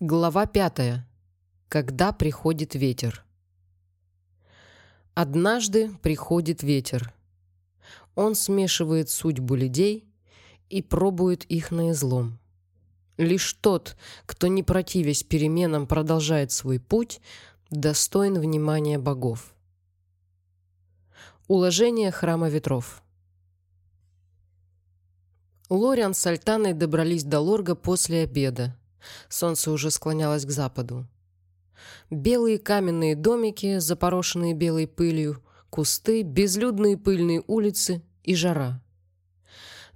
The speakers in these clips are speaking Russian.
Глава пятая. Когда приходит ветер. Однажды приходит ветер. Он смешивает судьбу людей и пробует их на излом. Лишь тот, кто не противясь переменам продолжает свой путь, достоин внимания богов. Уложение храма ветров. Лориан с Альтаной добрались до Лорга после обеда. Солнце уже склонялось к западу. Белые каменные домики, запорошенные белой пылью, кусты, безлюдные пыльные улицы и жара.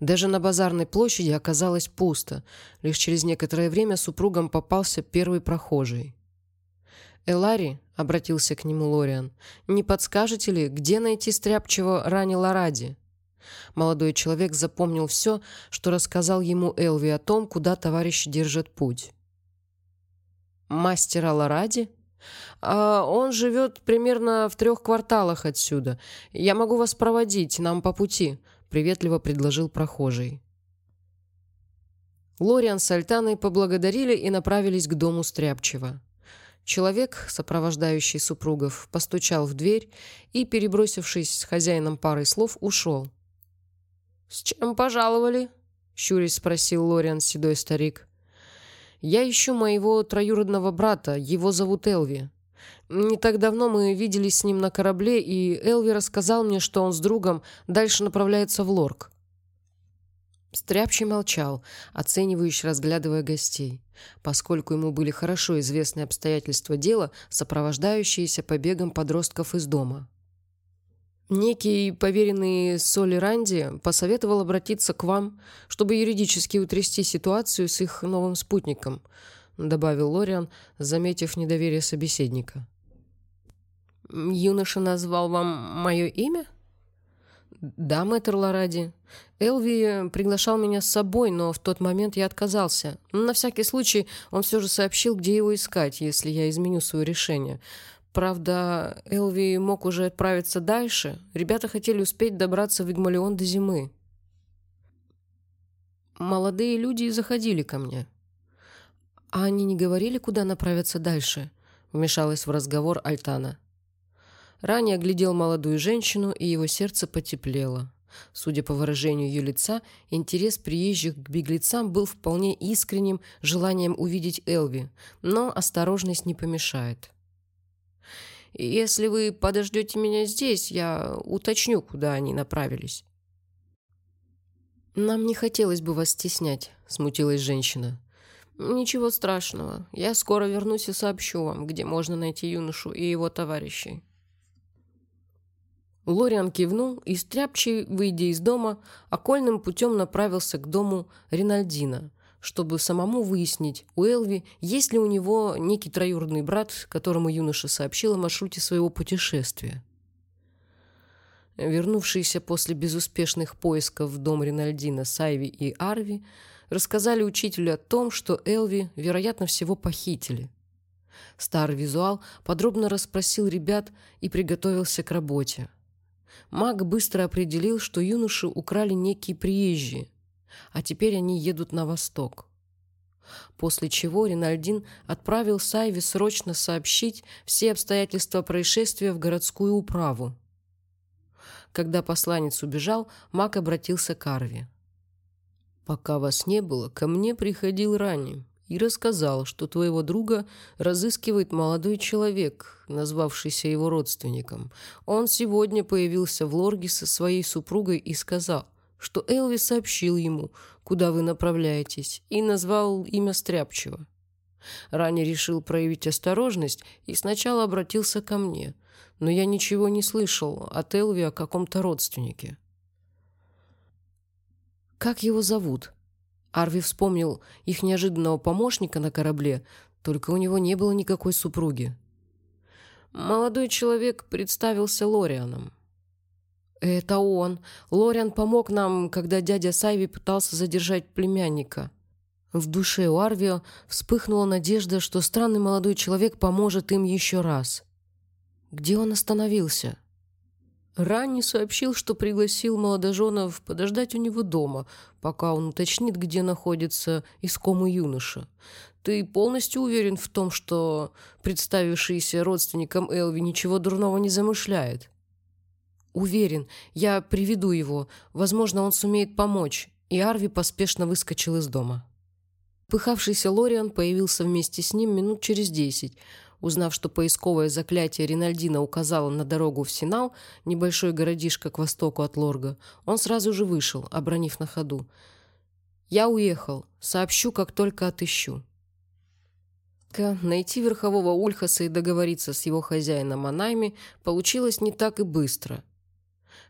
Даже на базарной площади оказалось пусто. Лишь через некоторое время супругам попался первый прохожий. «Элари», — обратился к нему Лориан, — «не подскажете ли, где найти стряпчего ранила ради?» Молодой человек запомнил все, что рассказал ему Элви о том, куда товарищи держат путь. «Мастера Ларади?» а «Он живет примерно в трех кварталах отсюда. Я могу вас проводить, нам по пути», — приветливо предложил прохожий. Лориан с Альтаной поблагодарили и направились к дому Стряпчева. Человек, сопровождающий супругов, постучал в дверь и, перебросившись с хозяином парой слов, ушел. «С чем пожаловали?» — щурясь спросил Лориан, седой старик. «Я ищу моего троюродного брата, его зовут Элви. Не так давно мы виделись с ним на корабле, и Элви рассказал мне, что он с другом дальше направляется в Лорк». Стряпчий молчал, оценивающе разглядывая гостей, поскольку ему были хорошо известны обстоятельства дела, сопровождающиеся побегом подростков из дома. Некий поверенный Соли Ранди посоветовал обратиться к вам, чтобы юридически утрясти ситуацию с их новым спутником, добавил Лориан, заметив недоверие собеседника. Юноша назвал вам мое имя? Да, мэтр Ларади. Элви приглашал меня с собой, но в тот момент я отказался. На всякий случай он все же сообщил, где его искать, если я изменю свое решение. Правда, Элви мог уже отправиться дальше. Ребята хотели успеть добраться в Игмалион до зимы. Молодые люди заходили ко мне. А они не говорили, куда направятся дальше? Вмешалась в разговор Альтана. Ранее оглядел молодую женщину, и его сердце потеплело. Судя по выражению ее лица, интерес приезжих к беглецам был вполне искренним желанием увидеть Элви, но осторожность не помешает. Если вы подождете меня здесь, я уточню, куда они направились». «Нам не хотелось бы вас стеснять», — смутилась женщина. «Ничего страшного. Я скоро вернусь и сообщу вам, где можно найти юношу и его товарищей». Лориан кивнул и, стряпчий, выйдя из дома, окольным путем направился к дому Ринальдина, чтобы самому выяснить у Элви, есть ли у него некий троюродный брат, которому юноша сообщил о маршруте своего путешествия. Вернувшиеся после безуспешных поисков в дом Ринальдина Сайви и Арви рассказали учителю о том, что Элви, вероятно всего, похитили. Старый визуал подробно расспросил ребят и приготовился к работе. Маг быстро определил, что юношу украли некие приезжие – а теперь они едут на восток. После чего Ринальдин отправил Сайве срочно сообщить все обстоятельства происшествия в городскую управу. Когда посланец убежал, Мак обратился к Арви. «Пока вас не было, ко мне приходил ранее и рассказал, что твоего друга разыскивает молодой человек, назвавшийся его родственником. Он сегодня появился в Лорге со своей супругой и сказал – что Элвис сообщил ему, куда вы направляетесь, и назвал имя Стряпчего. Ранее решил проявить осторожность и сначала обратился ко мне, но я ничего не слышал от Элви о каком-то родственнике. «Как его зовут?» Арви вспомнил их неожиданного помощника на корабле, только у него не было никакой супруги. Молодой человек представился Лорианом. «Это он. Лориан помог нам, когда дядя Сайви пытался задержать племянника». В душе у Арвио вспыхнула надежда, что странный молодой человек поможет им еще раз. «Где он остановился?» Ранни сообщил, что пригласил молодоженов подождать у него дома, пока он уточнит, где находится искомый юноша. Ты полностью уверен в том, что представившийся родственником Элви ничего дурного не замышляет? Уверен. Я приведу его. Возможно, он сумеет помочь. И Арви поспешно выскочил из дома. Пыхавшийся Лориан появился вместе с ним минут через десять. Узнав, что поисковое заклятие Ринальдина указало на дорогу в Синал, небольшой городишко к востоку от Лорга, он сразу же вышел, обронив на ходу. «Я уехал. Сообщу, как только отыщу». Найти верхового Ульхаса и договориться с его хозяином о получилось не так и быстро.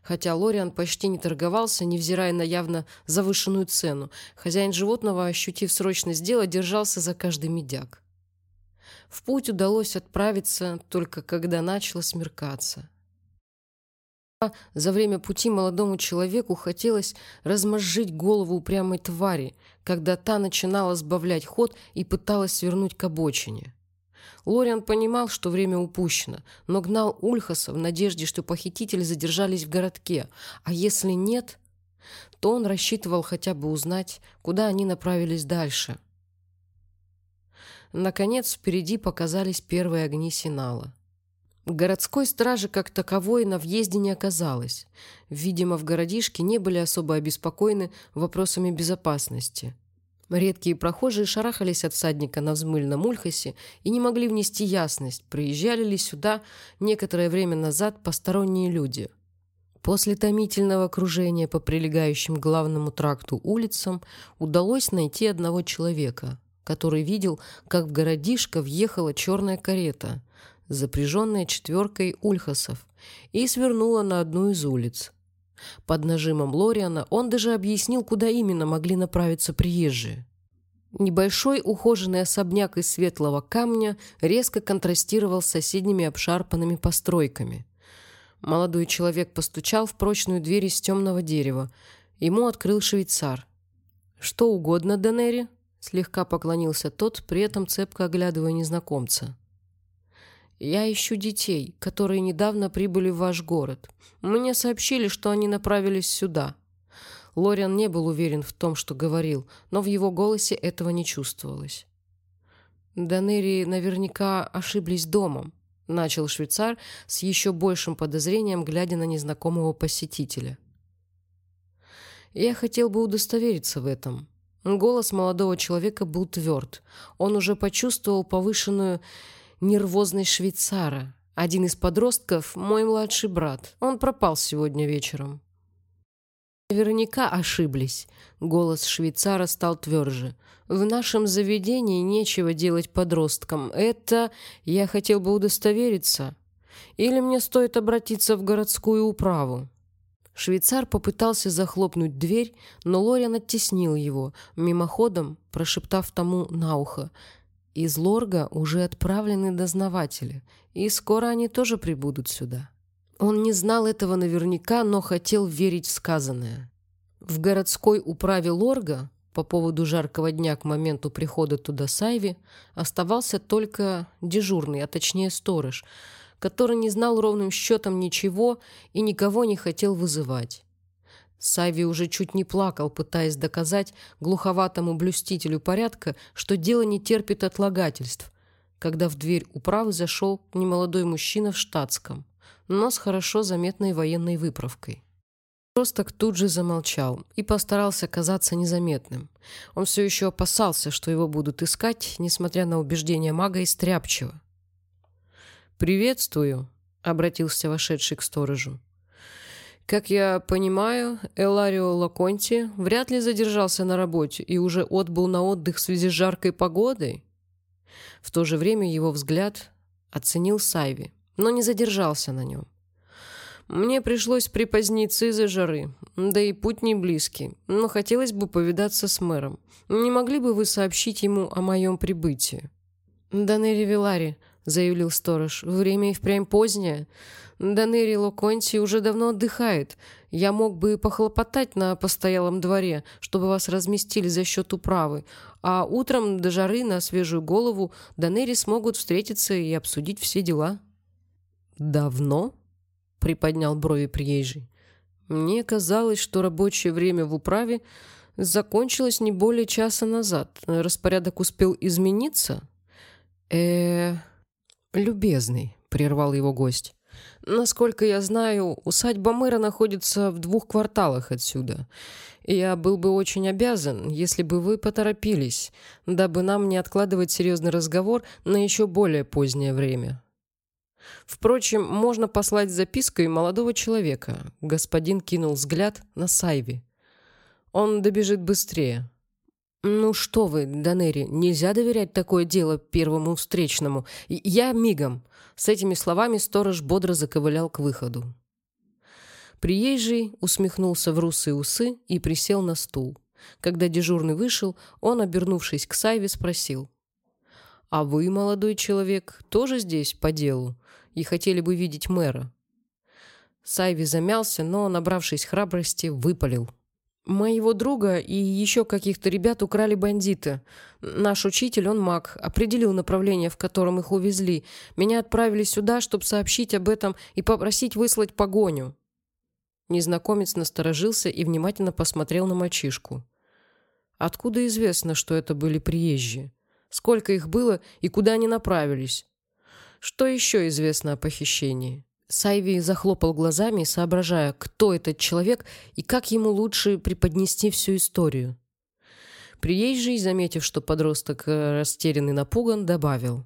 Хотя Лориан почти не торговался, невзирая на явно завышенную цену, хозяин животного, ощутив срочность дела, держался за каждый медяк. В путь удалось отправиться только когда начало смеркаться. За время пути молодому человеку хотелось размозжить голову упрямой твари, когда та начинала сбавлять ход и пыталась свернуть к обочине. Лориан понимал, что время упущено, но гнал Ульхаса в надежде, что похитители задержались в городке, а если нет, то он рассчитывал хотя бы узнать, куда они направились дальше. Наконец, впереди показались первые огни Синала. Городской стражи как таковой на въезде не оказалось. Видимо, в городишке не были особо обеспокоены вопросами безопасности. Редкие прохожие шарахались от всадника на взмыльном ульхасе и не могли внести ясность, приезжали ли сюда некоторое время назад посторонние люди. После томительного кружения по прилегающим к главному тракту улицам удалось найти одного человека, который видел, как в городишко въехала черная карета – запряженная четверкой ульхасов, и свернула на одну из улиц. Под нажимом Лориана он даже объяснил, куда именно могли направиться приезжие. Небольшой ухоженный особняк из светлого камня резко контрастировал с соседними обшарпанными постройками. Молодой человек постучал в прочную дверь из темного дерева. Ему открыл швейцар. «Что угодно, Денери?» Слегка поклонился тот, при этом цепко оглядывая незнакомца. «Я ищу детей, которые недавно прибыли в ваш город. Мне сообщили, что они направились сюда». Лориан не был уверен в том, что говорил, но в его голосе этого не чувствовалось. «Данери наверняка ошиблись домом», — начал швейцар с еще большим подозрением, глядя на незнакомого посетителя. «Я хотел бы удостовериться в этом». Голос молодого человека был тверд. Он уже почувствовал повышенную нервозный швейцара. Один из подростков – мой младший брат. Он пропал сегодня вечером. Наверняка ошиблись. Голос швейцара стал тверже. В нашем заведении нечего делать подросткам. Это я хотел бы удостовериться. Или мне стоит обратиться в городскую управу? Швейцар попытался захлопнуть дверь, но Лориан оттеснил его, мимоходом прошептав тому на ухо. Из Лорга уже отправлены дознаватели, и скоро они тоже прибудут сюда. Он не знал этого наверняка, но хотел верить в сказанное. В городской управе Лорга по поводу жаркого дня к моменту прихода туда Сайви оставался только дежурный, а точнее сторож, который не знал ровным счетом ничего и никого не хотел вызывать. Сави уже чуть не плакал, пытаясь доказать глуховатому блюстителю порядка, что дело не терпит отлагательств, когда в дверь управы зашел немолодой мужчина в штатском, но с хорошо заметной военной выправкой. Росток тут же замолчал и постарался казаться незаметным. Он все еще опасался, что его будут искать, несмотря на убеждения мага и стряпчего. «Приветствую», — обратился вошедший к сторожу. Как я понимаю, Эларио Лаконти вряд ли задержался на работе и уже отбыл на отдых в связи с жаркой погодой. В то же время его взгляд оценил Сайви, но не задержался на нем. Мне пришлось припоздниться из-за жары, да и путь не близкий, но хотелось бы повидаться с мэром. Не могли бы вы сообщить ему о моем прибытии? «Данери Вилари», — заявил сторож, — «время и впрямь позднее. Данери Локонти уже давно отдыхает. Я мог бы похлопотать на постоялом дворе, чтобы вас разместили за счет управы, а утром до жары на свежую голову Данери смогут встретиться и обсудить все дела». «Давно?» — приподнял брови приезжий. «Мне казалось, что рабочее время в управе закончилось не более часа назад. Распорядок успел измениться?» э «Любезный», — прервал его гость. «Насколько я знаю, усадьба мэра находится в двух кварталах отсюда. Я был бы очень обязан, если бы вы поторопились, дабы нам не откладывать серьезный разговор на еще более позднее время». Впрочем, можно послать записку и молодого человека. Господин кинул взгляд на Сайви. Он добежит быстрее. «Ну что вы, Данери, нельзя доверять такое дело первому встречному. Я мигом». С этими словами сторож бодро заковылял к выходу. Приезжий усмехнулся в русые усы и присел на стул. Когда дежурный вышел, он, обернувшись к Сайве, спросил. «А вы, молодой человек, тоже здесь по делу и хотели бы видеть мэра?» Сайви замялся, но, набравшись храбрости, выпалил. Моего друга и еще каких-то ребят украли бандиты. Наш учитель, он маг, определил направление, в котором их увезли. Меня отправили сюда, чтобы сообщить об этом и попросить выслать погоню». Незнакомец насторожился и внимательно посмотрел на мальчишку. «Откуда известно, что это были приезжие? Сколько их было и куда они направились? Что еще известно о похищении?» Сайви захлопал глазами, соображая, кто этот человек и как ему лучше преподнести всю историю. Приезжий, заметив, что подросток э, растерян и напуган, добавил.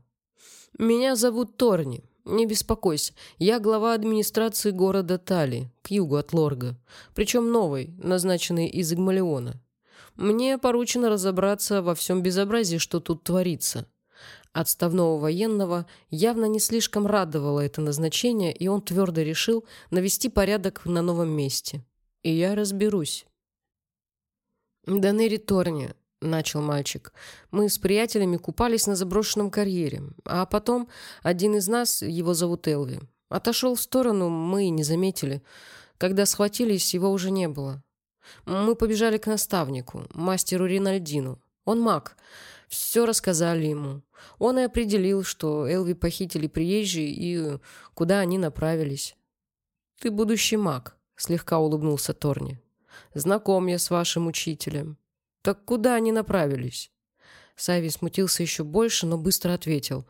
«Меня зовут Торни. Не беспокойся. Я глава администрации города Тали, к югу от Лорга. Причем новый, назначенный из Игмалиона. Мне поручено разобраться во всем безобразии, что тут творится. Отставного военного явно не слишком радовало это назначение, и он твердо решил навести порядок на новом месте. И я разберусь. «Данери Торни», — начал мальчик, — «мы с приятелями купались на заброшенном карьере, а потом один из нас, его зовут Элви, отошел в сторону, мы и не заметили. Когда схватились, его уже не было. Мы побежали к наставнику, мастеру Ринальдину. Он маг». Все рассказали ему. Он и определил, что Элви похитили приезжие и куда они направились. «Ты будущий маг», — слегка улыбнулся Торни. «Знаком я с вашим учителем. Так куда они направились?» Сави смутился еще больше, но быстро ответил.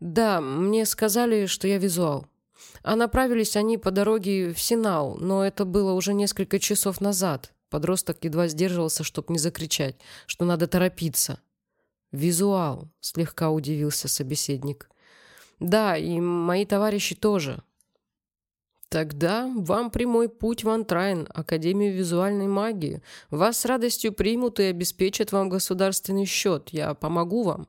«Да, мне сказали, что я визуал. А направились они по дороге в Синау, но это было уже несколько часов назад. Подросток едва сдерживался, чтобы не закричать, что надо торопиться». «Визуал», — слегка удивился собеседник. «Да, и мои товарищи тоже». «Тогда вам прямой путь в Антрайн, Академию визуальной магии. Вас с радостью примут и обеспечат вам государственный счет. Я помогу вам».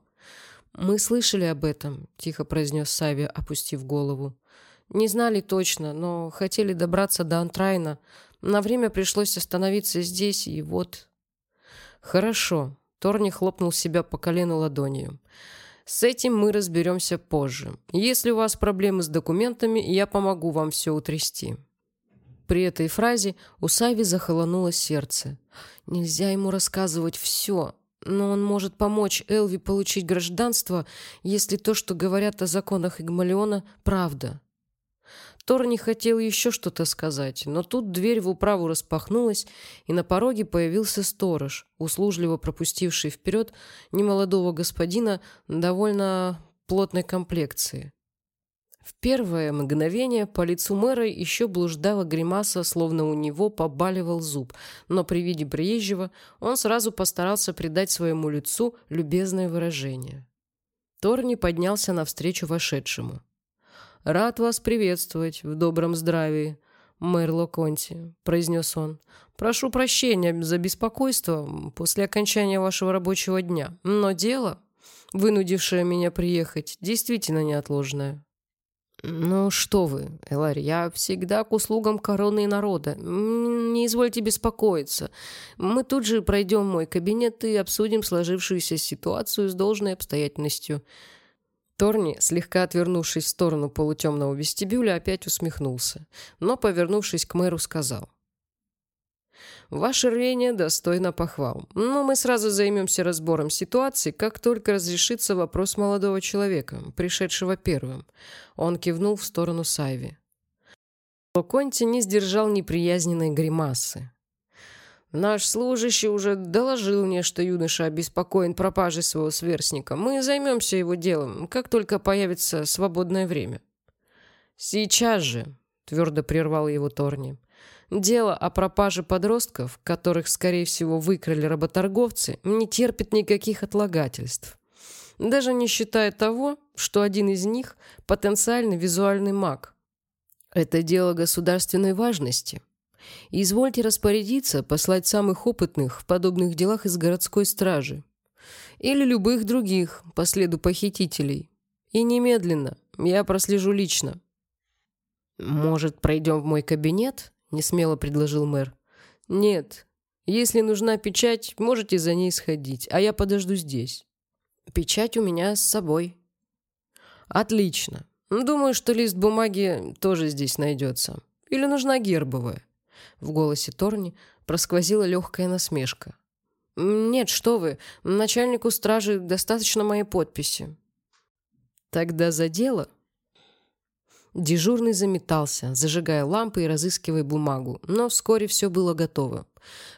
«Мы слышали об этом», — тихо произнес Сави, опустив голову. «Не знали точно, но хотели добраться до Антрайна. На время пришлось остановиться здесь, и вот...» «Хорошо», Торни хлопнул себя по колену ладонью. «С этим мы разберемся позже. Если у вас проблемы с документами, я помогу вам все утрясти». При этой фразе у Сави захолонуло сердце. Нельзя ему рассказывать все, но он может помочь Элви получить гражданство, если то, что говорят о законах Игмалиона, правда. Тор не хотел еще что-то сказать, но тут дверь в управу распахнулась, и на пороге появился сторож, услужливо пропустивший вперед немолодого господина довольно плотной комплекции. В первое мгновение по лицу мэра еще блуждала гримаса, словно у него побаливал зуб, но при виде приезжего он сразу постарался придать своему лицу любезное выражение. Торни поднялся навстречу вошедшему. «Рад вас приветствовать в добром здравии, мэр Локонти», — произнес он. «Прошу прощения за беспокойство после окончания вашего рабочего дня, но дело, вынудившее меня приехать, действительно неотложное». «Ну что вы, Эларь, я всегда к услугам короны и народа. Не извольте беспокоиться. Мы тут же пройдем мой кабинет и обсудим сложившуюся ситуацию с должной обстоятельностью». Торни, слегка отвернувшись в сторону полутемного вестибюля, опять усмехнулся, но, повернувшись к мэру, сказал. «Ваше рвение достойно похвал, но мы сразу займемся разбором ситуации, как только разрешится вопрос молодого человека, пришедшего первым». Он кивнул в сторону Сайви. Конти не сдержал неприязненной гримасы. Наш служащий уже доложил мне, что юноша обеспокоен пропажей своего сверстника. Мы займемся его делом, как только появится свободное время. Сейчас же, твердо прервал его Торни. Дело о пропаже подростков, которых, скорее всего, выкрали работорговцы, не терпит никаких отлагательств. Даже не считая того, что один из них – потенциальный визуальный маг. Это дело государственной важности. Извольте распорядиться послать самых опытных в подобных делах из городской стражи. Или любых других по следу похитителей. И немедленно. Я прослежу лично. «Может, пройдем в мой кабинет?» — несмело предложил мэр. «Нет. Если нужна печать, можете за ней сходить, а я подожду здесь». «Печать у меня с собой». «Отлично. Думаю, что лист бумаги тоже здесь найдется. Или нужна гербовая?» В голосе Торни просквозила легкая насмешка. «Нет, что вы, начальнику стражи достаточно моей подписи». «Тогда за дело?» Дежурный заметался, зажигая лампы и разыскивая бумагу, но вскоре все было готово.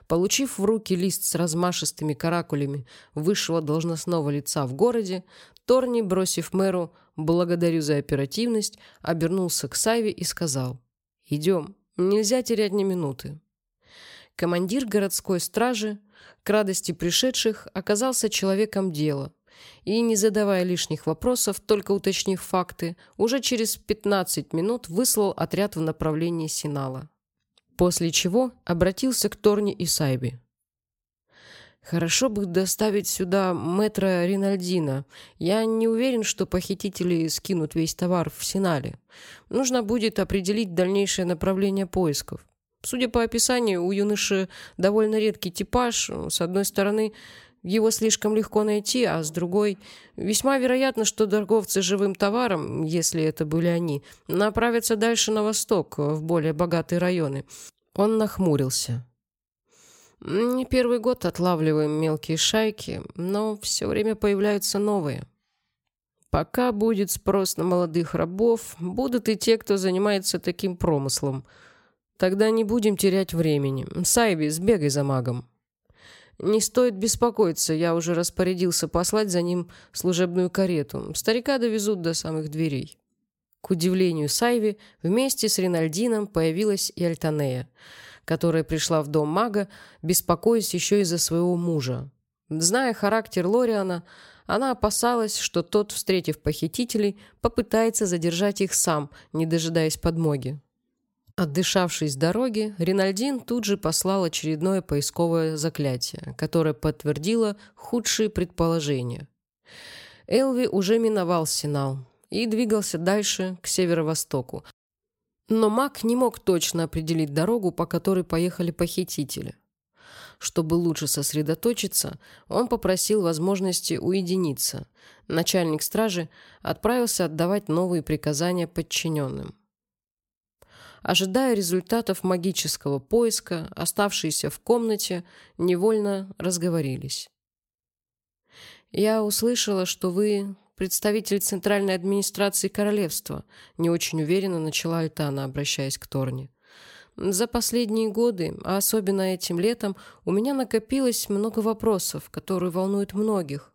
Получив в руки лист с размашистыми каракулями высшего должностного лица в городе, Торни, бросив мэру «благодарю за оперативность», обернулся к Саве и сказал «Идем, нельзя терять ни минуты». Командир городской стражи, к радости пришедших, оказался человеком дела, и, не задавая лишних вопросов, только уточнив факты, уже через 15 минут выслал отряд в направлении Синала. После чего обратился к Торни и Сайби. «Хорошо бы доставить сюда мэтра Ринальдина. Я не уверен, что похитители скинут весь товар в Синале. Нужно будет определить дальнейшее направление поисков. Судя по описанию, у юноши довольно редкий типаж. С одной стороны, его слишком легко найти, а с другой, весьма вероятно, что торговцы живым товаром, если это были они, направятся дальше на восток, в более богатые районы. Он нахмурился. Не первый год отлавливаем мелкие шайки, но все время появляются новые. Пока будет спрос на молодых рабов, будут и те, кто занимается таким промыслом. Тогда не будем терять времени. Сайви, сбегай за магом. Не стоит беспокоиться, я уже распорядился послать за ним служебную карету. Старика довезут до самых дверей. К удивлению Сайви, вместе с Ринальдином появилась и Альтанея, которая пришла в дом мага, беспокоясь еще из-за своего мужа. Зная характер Лориана, она опасалась, что тот, встретив похитителей, попытается задержать их сам, не дожидаясь подмоги. Отдышавшись дороги, Ринальдин тут же послал очередное поисковое заклятие, которое подтвердило худшие предположения. Элви уже миновал Синал и двигался дальше, к северо-востоку. Но маг не мог точно определить дорогу, по которой поехали похитители. Чтобы лучше сосредоточиться, он попросил возможности уединиться. Начальник стражи отправился отдавать новые приказания подчиненным. Ожидая результатов магического поиска, оставшиеся в комнате невольно разговорились. «Я услышала, что вы представитель Центральной администрации королевства», не очень уверенно начала Альтана, обращаясь к Торне. «За последние годы, а особенно этим летом, у меня накопилось много вопросов, которые волнуют многих.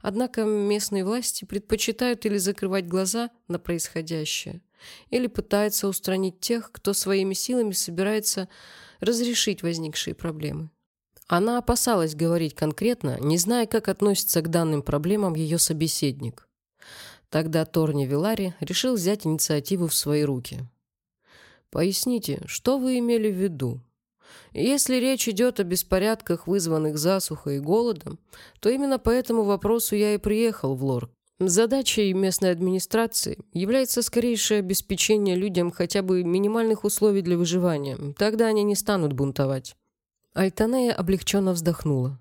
Однако местные власти предпочитают или закрывать глаза на происходящее, или пытается устранить тех, кто своими силами собирается разрешить возникшие проблемы. Она опасалась говорить конкретно, не зная, как относится к данным проблемам ее собеседник. Тогда Торни Вилари решил взять инициативу в свои руки. «Поясните, что вы имели в виду?» Если речь идет о беспорядках, вызванных засухой и голодом, то именно по этому вопросу я и приехал в Лорк. Задачей местной администрации является скорейшее обеспечение людям хотя бы минимальных условий для выживания. Тогда они не станут бунтовать. Альтанея облегченно вздохнула.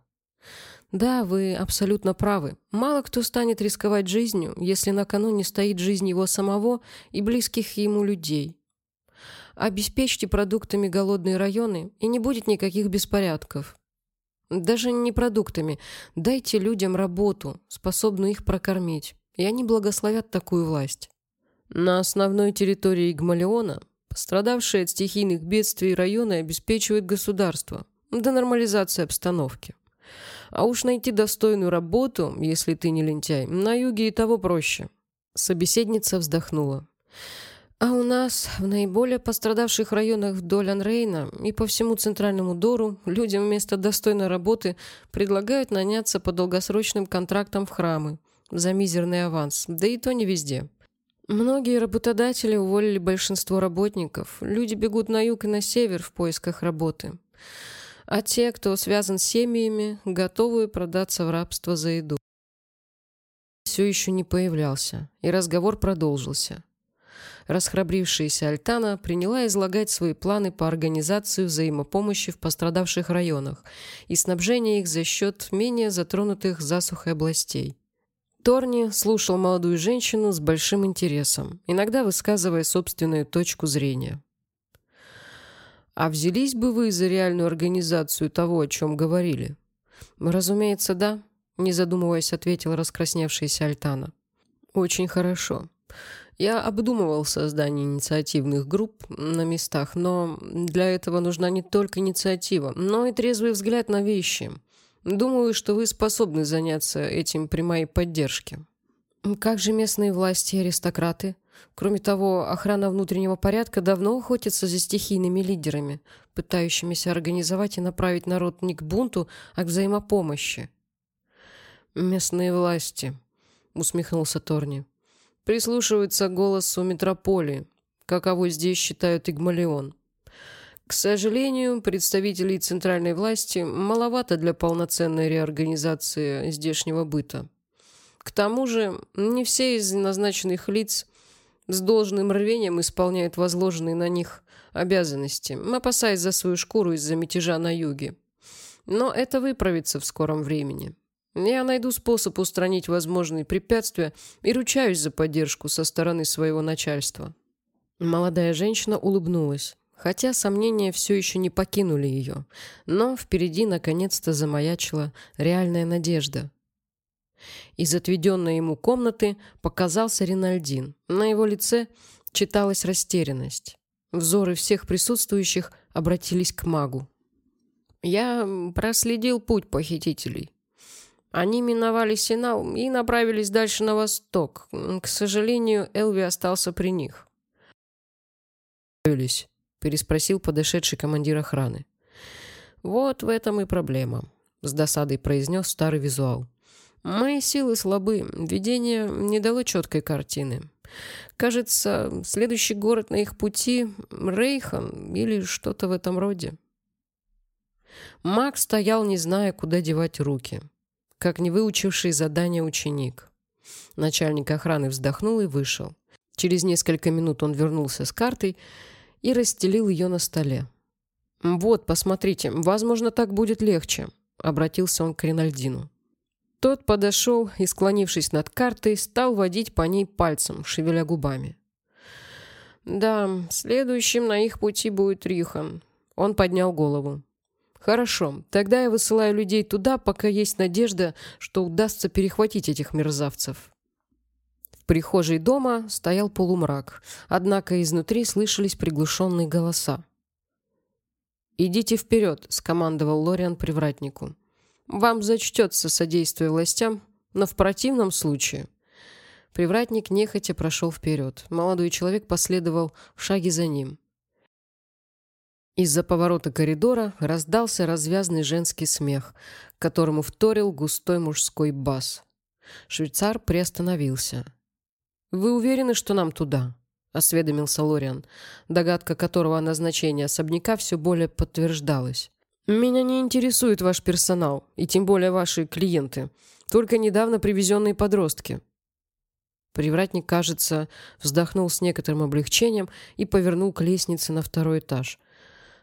«Да, вы абсолютно правы. Мало кто станет рисковать жизнью, если на кону не стоит жизнь его самого и близких ему людей. Обеспечьте продуктами голодные районы, и не будет никаких беспорядков. Даже не продуктами. Дайте людям работу, способную их прокормить, и они благословят такую власть. На основной территории Игмалиона Пострадавшие от стихийных бедствий районы обеспечивает государство до нормализации обстановки. А уж найти достойную работу, если ты не лентяй, на юге и того проще. Собеседница вздохнула. А у нас в наиболее пострадавших районах вдоль Анрейна и по всему Центральному Дору людям вместо достойной работы предлагают наняться по долгосрочным контрактам в храмы за мизерный аванс, да и то не везде. Многие работодатели уволили большинство работников. Люди бегут на юг и на север в поисках работы. А те, кто связан с семьями, готовы продаться в рабство за еду. Все еще не появлялся, и разговор продолжился. Расхрабрившаяся Альтана приняла излагать свои планы по организации взаимопомощи в пострадавших районах и снабжения их за счет менее затронутых засухой областей. Торни слушал молодую женщину с большим интересом, иногда высказывая собственную точку зрения. «А взялись бы вы за реальную организацию того, о чем говорили?» «Разумеется, да», — не задумываясь, ответила раскрасневшаяся Альтана. «Очень хорошо. Я обдумывал создание инициативных групп на местах, но для этого нужна не только инициатива, но и трезвый взгляд на вещи. Думаю, что вы способны заняться этим при моей поддержке. Как же местные власти и аристократы? Кроме того, охрана внутреннего порядка давно охотится за стихийными лидерами, пытающимися организовать и направить народ не к бунту, а к взаимопомощи. «Местные власти», — усмехнулся Торни прислушивается к голосу метрополии, каково здесь считают Игмалион. К сожалению, представителей центральной власти маловато для полноценной реорганизации здешнего быта. К тому же, не все из назначенных лиц с должным рвением исполняют возложенные на них обязанности, опасаясь за свою шкуру из-за мятежа на юге. Но это выправится в скором времени. Я найду способ устранить возможные препятствия и ручаюсь за поддержку со стороны своего начальства». Молодая женщина улыбнулась, хотя сомнения все еще не покинули ее, но впереди наконец-то замаячила реальная надежда. Из отведенной ему комнаты показался Ринальдин. На его лице читалась растерянность. Взоры всех присутствующих обратились к магу. «Я проследил путь похитителей», они миновали Синал и направились дальше на восток. К сожалению, Элви остался при них. переспросил подошедший командир охраны. «Вот в этом и проблема», — с досадой произнес старый визуал. «Мои силы слабы, видение не дало четкой картины. Кажется, следующий город на их пути — Рейхан или что-то в этом роде». Маг стоял, не зная, куда девать руки как не выучивший задание ученик. Начальник охраны вздохнул и вышел. Через несколько минут он вернулся с картой и расстелил ее на столе. «Вот, посмотрите, возможно, так будет легче», — обратился он к Ринальдину. Тот подошел и, склонившись над картой, стал водить по ней пальцем, шевеля губами. «Да, следующим на их пути будет Рихан». Он поднял голову. Хорошо, тогда я высылаю людей туда, пока есть надежда, что удастся перехватить этих мерзавцев. В прихожей дома стоял полумрак, однако изнутри слышались приглушенные голоса. «Идите вперед», — скомандовал Лориан привратнику. «Вам зачтется содействие властям, но в противном случае...» Привратник нехотя прошел вперед. Молодой человек последовал в шаге за ним. Из-за поворота коридора раздался развязный женский смех, которому вторил густой мужской бас. Швейцар приостановился. «Вы уверены, что нам туда?» — осведомился Лориан, догадка которого о назначении особняка все более подтверждалась. «Меня не интересует ваш персонал, и тем более ваши клиенты, только недавно привезенные подростки». Привратник, кажется, вздохнул с некоторым облегчением и повернул к лестнице на второй этаж —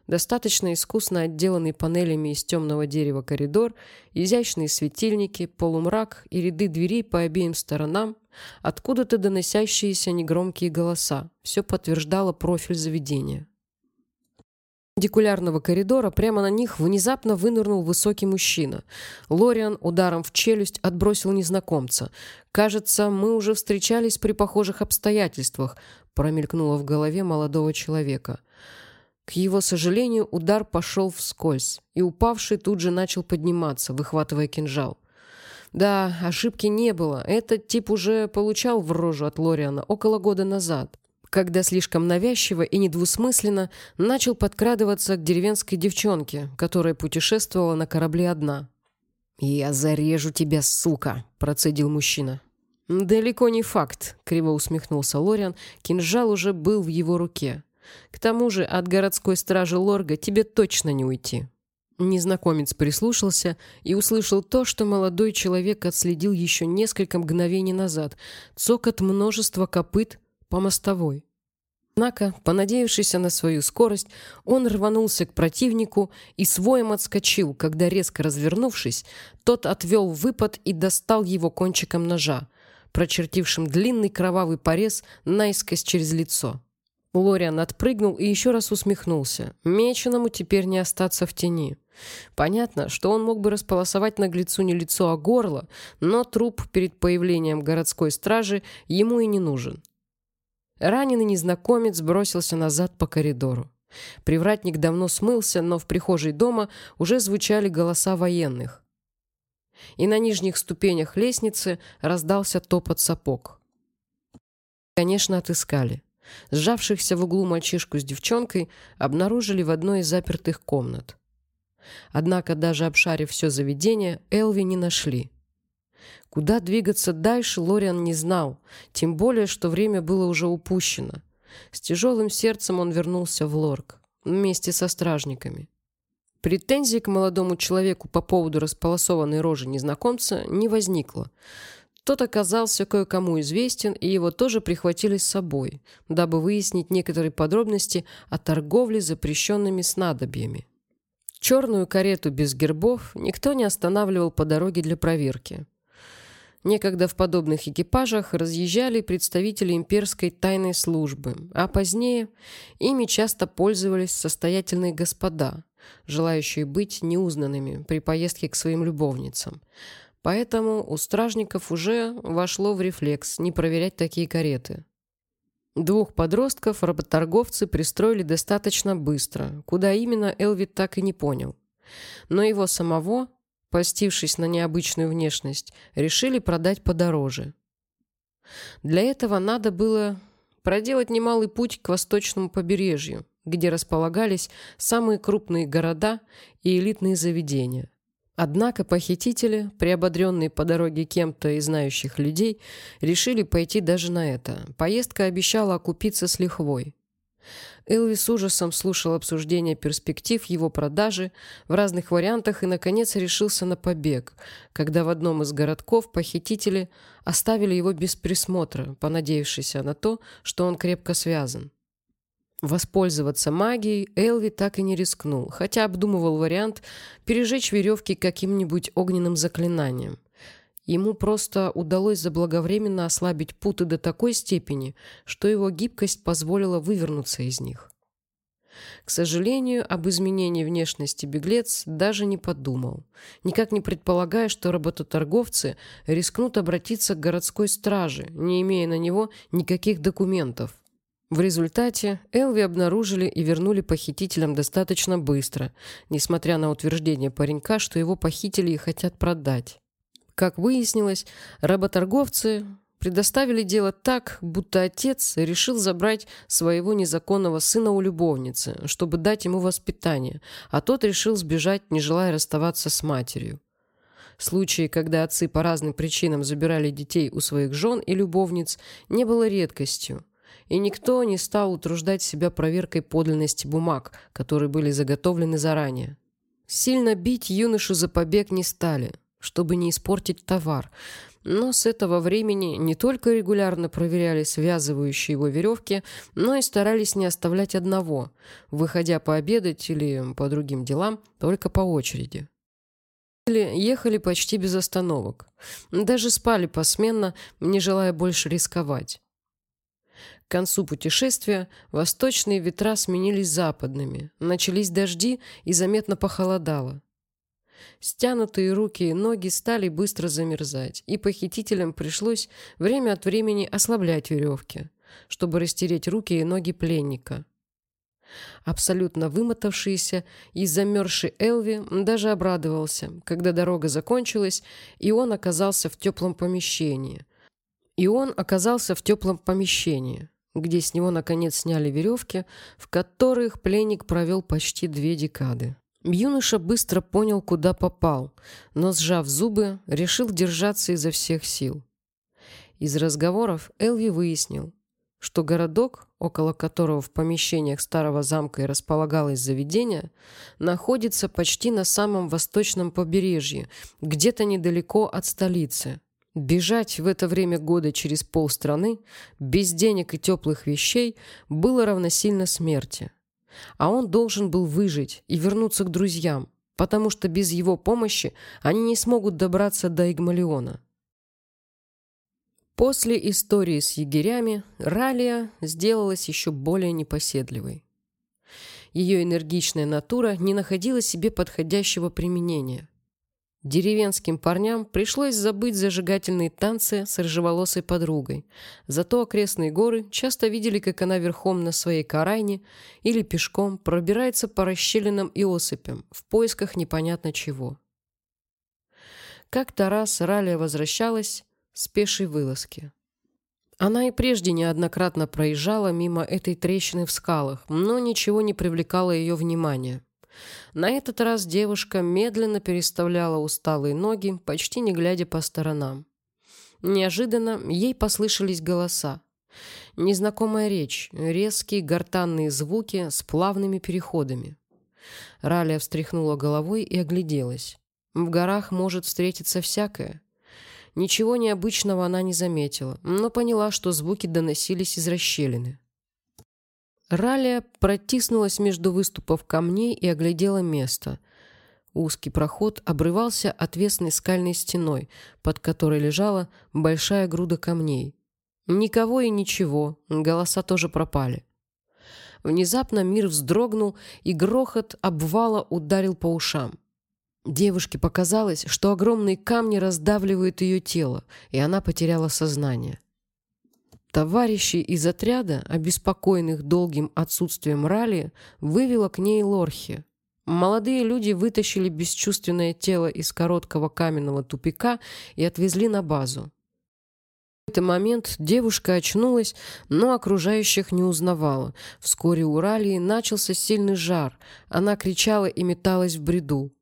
достаточно искусно отделанный панелями из темного дерева коридор, изящные светильники, полумрак и ряды дверей по обеим сторонам, откуда-то доносящиеся негромкие голоса. Все подтверждало профиль заведения. Дикулярного коридора прямо на них внезапно вынырнул высокий мужчина. Лориан ударом в челюсть отбросил незнакомца. «Кажется, мы уже встречались при похожих обстоятельствах», промелькнуло в голове молодого человека. К его сожалению, удар пошел вскользь, и упавший тут же начал подниматься, выхватывая кинжал. Да, ошибки не было. Этот тип уже получал в рожу от Лориана около года назад когда слишком навязчиво и недвусмысленно начал подкрадываться к деревенской девчонке, которая путешествовала на корабле одна. «Я зарежу тебя, сука!» – процедил мужчина. «Далеко не факт», – криво усмехнулся Лориан. Кинжал уже был в его руке. «К тому же от городской стражи Лорга тебе точно не уйти». Незнакомец прислушался и услышал то, что молодой человек отследил еще несколько мгновений назад. Цокот множества копыт по мостовой. Однако, понадеявшись на свою скорость, он рванулся к противнику и своем отскочил, когда, резко развернувшись, тот отвел выпад и достал его кончиком ножа, прочертившим длинный кровавый порез наискось через лицо. Лориан отпрыгнул и еще раз усмехнулся. Меченому теперь не остаться в тени. Понятно, что он мог бы располосовать наглецу не лицо, а горло, но труп перед появлением городской стражи ему и не нужен. Раненый незнакомец бросился назад по коридору. Привратник давно смылся, но в прихожей дома уже звучали голоса военных. И на нижних ступенях лестницы раздался топот сапог. Конечно, отыскали. Сжавшихся в углу мальчишку с девчонкой обнаружили в одной из запертых комнат. Однако даже обшарив все заведение, Элви не нашли. Куда двигаться дальше, Лориан не знал, тем более, что время было уже упущено. С тяжелым сердцем он вернулся в Лорк вместе со стражниками. Претензий к молодому человеку по поводу располосованной рожи незнакомца не возникло. Тот оказался кое-кому известен, и его тоже прихватили с собой, дабы выяснить некоторые подробности о торговле запрещенными снадобьями. Черную карету без гербов никто не останавливал по дороге для проверки. Некогда в подобных экипажах разъезжали представители имперской тайной службы, а позднее ими часто пользовались состоятельные господа, желающие быть неузнанными при поездке к своим любовницам. Поэтому у стражников уже вошло в рефлекс не проверять такие кареты. Двух подростков работорговцы пристроили достаточно быстро, куда именно Элвит так и не понял. Но его самого польстившись на необычную внешность, решили продать подороже. Для этого надо было проделать немалый путь к восточному побережью, где располагались самые крупные города и элитные заведения. Однако похитители, приободренные по дороге кем-то из знающих людей, решили пойти даже на это. Поездка обещала окупиться с лихвой. Элви с ужасом слушал обсуждение перспектив его продажи в разных вариантах и, наконец, решился на побег, когда в одном из городков похитители оставили его без присмотра, понадеявшись на то, что он крепко связан. Воспользоваться магией Элви так и не рискнул, хотя обдумывал вариант пережечь веревки каким-нибудь огненным заклинанием. Ему просто удалось заблаговременно ослабить путы до такой степени, что его гибкость позволила вывернуться из них. К сожалению, об изменении внешности беглец даже не подумал, никак не предполагая, что работоторговцы рискнут обратиться к городской страже, не имея на него никаких документов. В результате Элви обнаружили и вернули похитителям достаточно быстро, несмотря на утверждение паренька, что его похитили и хотят продать. Как выяснилось, работорговцы предоставили дело так, будто отец решил забрать своего незаконного сына у любовницы, чтобы дать ему воспитание, а тот решил сбежать, не желая расставаться с матерью. Случаи, когда отцы по разным причинам забирали детей у своих жен и любовниц, не было редкостью, и никто не стал утруждать себя проверкой подлинности бумаг, которые были заготовлены заранее. Сильно бить юношу за побег не стали – чтобы не испортить товар. Но с этого времени не только регулярно проверяли связывающие его веревки, но и старались не оставлять одного, выходя пообедать или по другим делам только по очереди. Ехали почти без остановок. Даже спали посменно, не желая больше рисковать. К концу путешествия восточные ветра сменились западными, начались дожди и заметно похолодало. Стянутые руки и ноги стали быстро замерзать, и похитителям пришлось время от времени ослаблять веревки, чтобы растереть руки и ноги пленника. Абсолютно вымотавшийся и замерзший Элви даже обрадовался, когда дорога закончилась, и он оказался в теплом помещении. И он оказался в теплом помещении, где с него наконец сняли веревки, в которых пленник провел почти две декады. Юноша быстро понял, куда попал, но, сжав зубы, решил держаться изо всех сил. Из разговоров Элви выяснил, что городок, около которого в помещениях старого замка и располагалось заведение, находится почти на самом восточном побережье, где-то недалеко от столицы. Бежать в это время года через полстраны, без денег и теплых вещей, было равносильно смерти. А он должен был выжить и вернуться к друзьям, потому что без его помощи они не смогут добраться до Игмалиона. После истории с егерями Ралия сделалась еще более непоседливой. Ее энергичная натура не находила себе подходящего применения. Деревенским парням пришлось забыть зажигательные танцы с рыжеволосой подругой. Зато окрестные горы часто видели, как она верхом на своей карайне или пешком пробирается по расщелинам и осыпям в поисках непонятно чего. Как-то раз Ралия возвращалась с пешей вылазки. Она и прежде неоднократно проезжала мимо этой трещины в скалах, но ничего не привлекало ее внимания. На этот раз девушка медленно переставляла усталые ноги, почти не глядя по сторонам. Неожиданно ей послышались голоса. Незнакомая речь, резкие гортанные звуки с плавными переходами. Ралия встряхнула головой и огляделась. В горах может встретиться всякое. Ничего необычного она не заметила, но поняла, что звуки доносились из расщелины. Ралия протиснулась между выступов камней и оглядела место. Узкий проход обрывался отвесной скальной стеной, под которой лежала большая груда камней. Никого и ничего, голоса тоже пропали. Внезапно мир вздрогнул, и грохот обвала ударил по ушам. Девушке показалось, что огромные камни раздавливают ее тело, и она потеряла сознание. Товарищи из отряда, обеспокоенных долгим отсутствием ралли, вывела к ней Лорхи. Молодые люди вытащили бесчувственное тело из короткого каменного тупика и отвезли на базу. В этот момент девушка очнулась, но окружающих не узнавала. Вскоре у Ралии начался сильный жар. Она кричала и металась в бреду.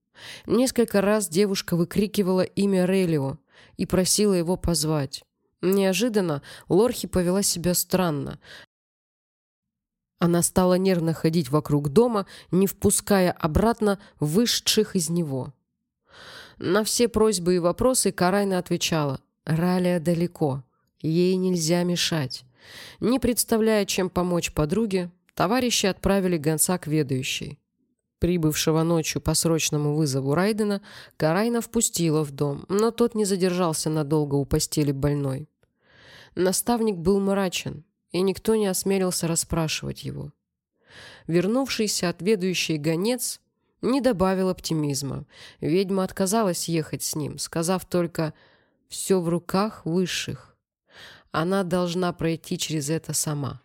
Несколько раз девушка выкрикивала имя Релио и просила его позвать. Неожиданно Лорхи повела себя странно. Она стала нервно ходить вокруг дома, не впуская обратно вышедших из него. На все просьбы и вопросы Карайна отвечала «Ралия далеко, ей нельзя мешать». Не представляя, чем помочь подруге, товарищи отправили гонца к ведающей. Прибывшего ночью по срочному вызову Райдена Карайна впустила в дом, но тот не задержался надолго у постели больной. Наставник был мрачен, и никто не осмелился расспрашивать его. Вернувшийся отведующий гонец не добавил оптимизма. Ведьма отказалась ехать с ним, сказав только «все в руках высших». Она должна пройти через это сама.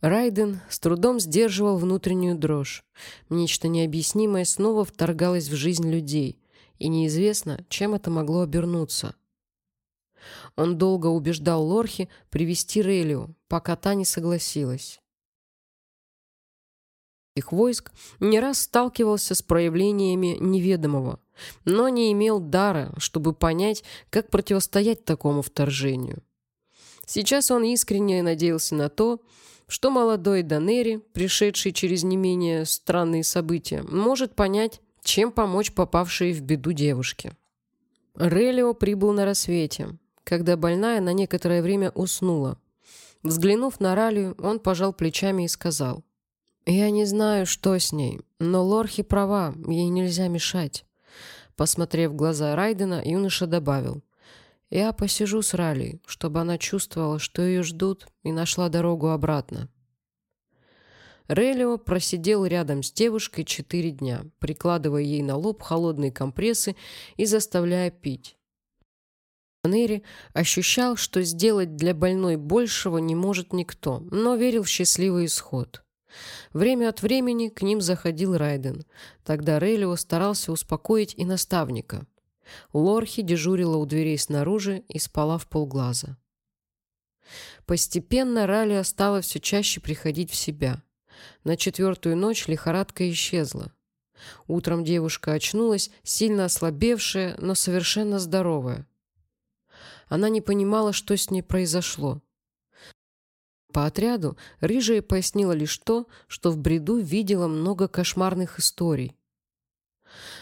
Райден с трудом сдерживал внутреннюю дрожь. Нечто необъяснимое снова вторгалось в жизнь людей, и неизвестно, чем это могло обернуться – он долго убеждал Лорхи привести Релио, пока та не согласилась. Их войск не раз сталкивался с проявлениями неведомого, но не имел дара, чтобы понять, как противостоять такому вторжению. Сейчас он искренне надеялся на то, что молодой Данери, пришедший через не менее странные события, может понять, чем помочь попавшей в беду девушке. Релио прибыл на рассвете, когда больная на некоторое время уснула. Взглянув на Ралию, он пожал плечами и сказал. «Я не знаю, что с ней, но Лорхи права, ей нельзя мешать». Посмотрев в глаза Райдена, юноша добавил. Я посижу с Ралли, чтобы она чувствовала, что ее ждут, и нашла дорогу обратно. Релио просидел рядом с девушкой четыре дня, прикладывая ей на лоб холодные компрессы и заставляя пить. Нери ощущал, что сделать для больной большего не может никто, но верил в счастливый исход. Время от времени к ним заходил Райден. Тогда Релио старался успокоить и наставника. Лорхи дежурила у дверей снаружи и спала в полглаза. Постепенно Ралия стала все чаще приходить в себя. На четвертую ночь лихорадка исчезла. Утром девушка очнулась, сильно ослабевшая, но совершенно здоровая. Она не понимала, что с ней произошло. По отряду Рыжая пояснила лишь то, что в бреду видела много кошмарных историй.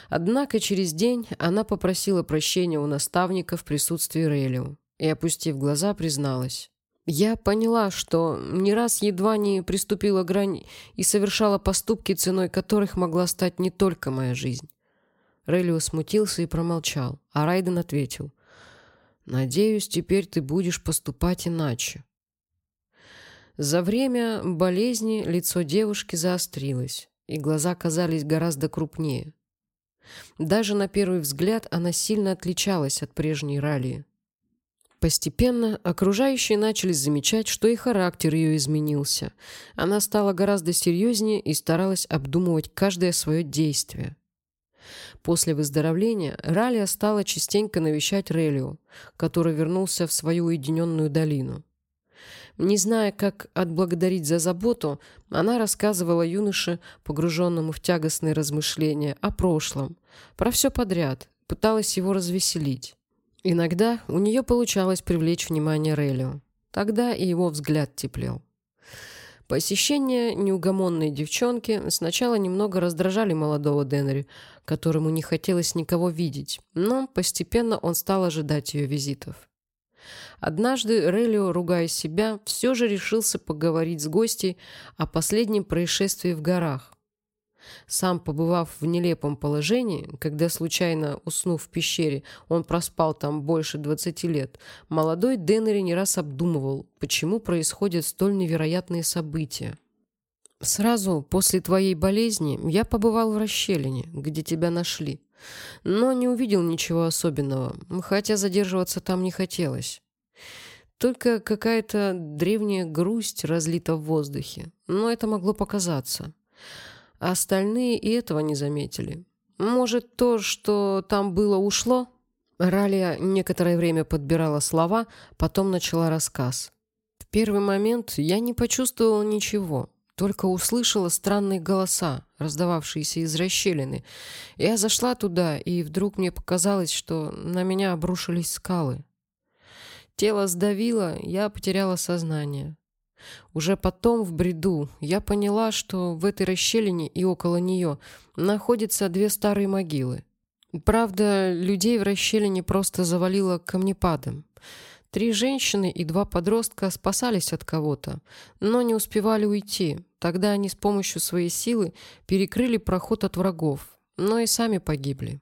Однако через день она попросила прощения у наставника в присутствии Рейлио и, опустив глаза, призналась. «Я поняла, что не раз едва не приступила грань и совершала поступки, ценой которых могла стать не только моя жизнь». Рейлио смутился и промолчал, а Райден ответил. «Надеюсь, теперь ты будешь поступать иначе». За время болезни лицо девушки заострилось, и глаза казались гораздо крупнее. Даже на первый взгляд она сильно отличалась от прежней Ралии. Постепенно окружающие начали замечать, что и характер ее изменился. Она стала гораздо серьезнее и старалась обдумывать каждое свое действие. После выздоровления Ралия стала частенько навещать Релио, который вернулся в свою уединенную долину. Не зная, как отблагодарить за заботу, она рассказывала юноше, погруженному в тягостные размышления, о прошлом, про все подряд, пыталась его развеселить. Иногда у нее получалось привлечь внимание Релио. Тогда и его взгляд теплел. Посещения неугомонной девчонки сначала немного раздражали молодого Денри, которому не хотелось никого видеть, но постепенно он стал ожидать ее визитов. Однажды Релио, ругая себя, все же решился поговорить с гостей о последнем происшествии в горах. Сам побывав в нелепом положении, когда, случайно уснув в пещере, он проспал там больше 20 лет, молодой Деннери не раз обдумывал, почему происходят столь невероятные события. «Сразу после твоей болезни я побывал в расщелине, где тебя нашли, но не увидел ничего особенного, хотя задерживаться там не хотелось. Только какая-то древняя грусть разлита в воздухе. Но это могло показаться. А остальные и этого не заметили. Может, то, что там было, ушло? Ралия некоторое время подбирала слова, потом начала рассказ. В первый момент я не почувствовала ничего, только услышала странные голоса, раздававшиеся из расщелины. Я зашла туда, и вдруг мне показалось, что на меня обрушились скалы. Тело сдавило, я потеряла сознание. Уже потом, в бреду, я поняла, что в этой расщелине и около нее находятся две старые могилы. Правда, людей в расщелине просто завалило камнепадом. Три женщины и два подростка спасались от кого-то, но не успевали уйти. Тогда они с помощью своей силы перекрыли проход от врагов, но и сами погибли.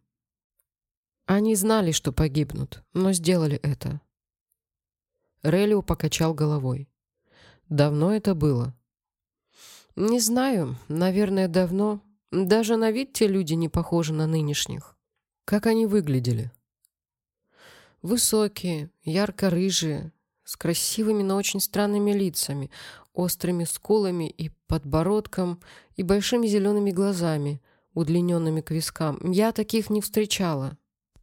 Они знали, что погибнут, но сделали это. Релио покачал головой. «Давно это было?» «Не знаю. Наверное, давно. Даже на вид те люди не похожи на нынешних. Как они выглядели?» «Высокие, ярко-рыжие, с красивыми, но очень странными лицами, острыми скулами и подбородком, и большими зелеными глазами, удлиненными к вискам. Я таких не встречала».